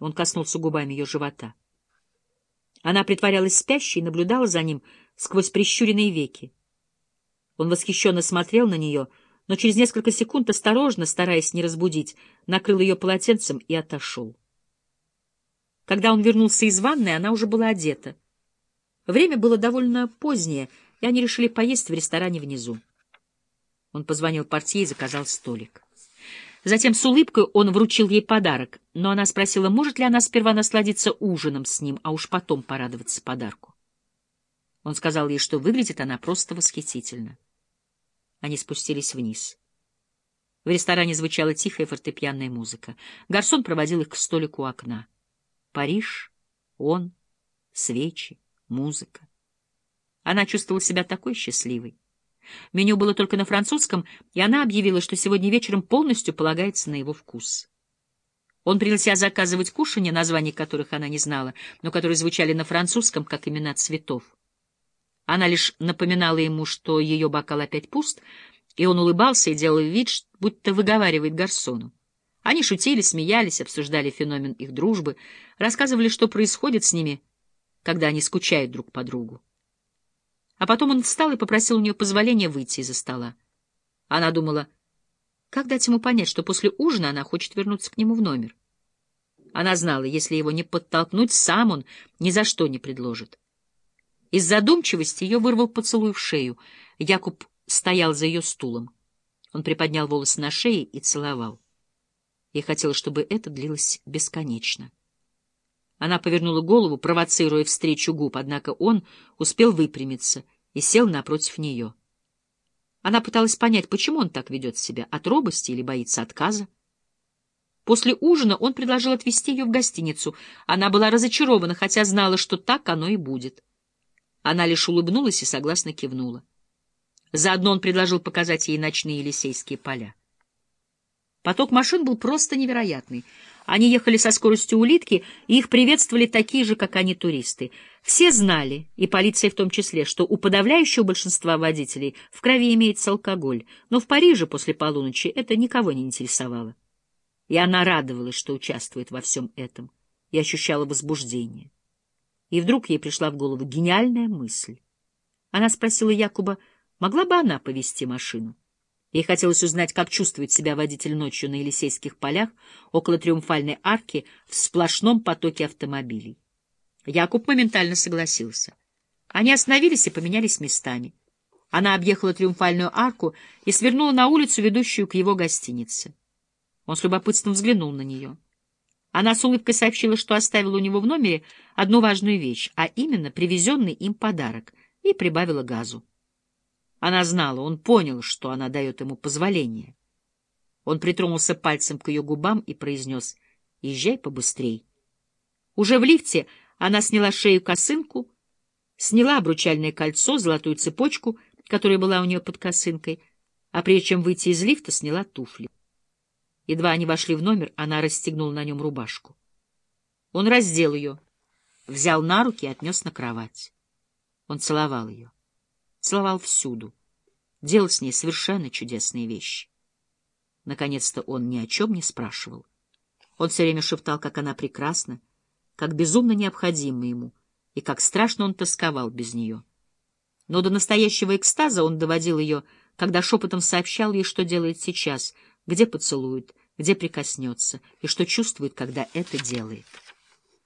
Он коснулся губами ее живота. Она притворялась спящей и наблюдала за ним сквозь прищуренные веки. Он восхищенно смотрел на нее, но через несколько секунд, осторожно, стараясь не разбудить, накрыл ее полотенцем и отошел. Когда он вернулся из ванной, она уже была одета. Время было довольно позднее, и они решили поесть в ресторане внизу. Он позвонил портье и заказал столик. Затем с улыбкой он вручил ей подарок, но она спросила, может ли она сперва насладиться ужином с ним, а уж потом порадоваться подарку. Он сказал ей, что выглядит она просто восхитительно. Они спустились вниз. В ресторане звучала тихая фортепианная музыка. Гарсон проводил их к столику у окна. Париж, он, свечи, музыка. Она чувствовала себя такой счастливой. Меню было только на французском, и она объявила, что сегодня вечером полностью полагается на его вкус. Он принялся заказывать кушанья, названий которых она не знала, но которые звучали на французском, как имена цветов. Она лишь напоминала ему, что ее бокал опять пуст, и он улыбался и делал вид, будто выговаривает гарсону. Они шутили, смеялись, обсуждали феномен их дружбы, рассказывали, что происходит с ними, когда они скучают друг по другу. А потом он встал и попросил у нее позволения выйти из-за стола. Она думала, как дать ему понять, что после ужина она хочет вернуться к нему в номер. Она знала, если его не подтолкнуть, сам он ни за что не предложит. Из задумчивости ее вырвал поцелуй в шею. Якуб стоял за ее стулом. Он приподнял волосы на шее и целовал. Ей хотелось, чтобы это длилось бесконечно. Она повернула голову, провоцируя встречу губ, однако он успел выпрямиться и сел напротив нее. Она пыталась понять, почему он так ведет себя, от робости или боится отказа. После ужина он предложил отвезти ее в гостиницу. Она была разочарована, хотя знала, что так оно и будет. Она лишь улыбнулась и согласно кивнула. Заодно он предложил показать ей ночные Елисейские поля. Поток машин был просто невероятный — они ехали со скоростью улитки, и их приветствовали такие же, как они, туристы. Все знали, и полиция в том числе, что у подавляющего большинства водителей в крови имеется алкоголь, но в Париже после полуночи это никого не интересовало. И она радовалась, что участвует во всем этом, и ощущала возбуждение. И вдруг ей пришла в голову гениальная мысль. Она спросила Якуба, могла бы она повести машину. Ей хотелось узнать, как чувствует себя водитель ночью на Елисейских полях около Триумфальной арки в сплошном потоке автомобилей. Якуб моментально согласился. Они остановились и поменялись местами. Она объехала Триумфальную арку и свернула на улицу, ведущую к его гостинице. Он с любопытством взглянул на нее. Она с улыбкой сообщила, что оставила у него в номере одну важную вещь, а именно привезенный им подарок, и прибавила газу. Она знала, он понял, что она дает ему позволение. Он притронулся пальцем к ее губам и произнес «Езжай побыстрей». Уже в лифте она сняла шею косынку, сняла обручальное кольцо, золотую цепочку, которая была у нее под косынкой, а прежде чем выйти из лифта, сняла туфли. Едва они вошли в номер, она расстегнула на нем рубашку. Он раздел ее, взял на руки и отнес на кровать. Он целовал ее целовал всюду, делал с ней совершенно чудесные вещи. Наконец-то он ни о чем не спрашивал. Он все время шептал, как она прекрасна, как безумно необходима ему, и как страшно он тосковал без нее. Но до настоящего экстаза он доводил ее, когда шепотом сообщал ей, что делает сейчас, где поцелует, где прикоснется, и что чувствует, когда это делает.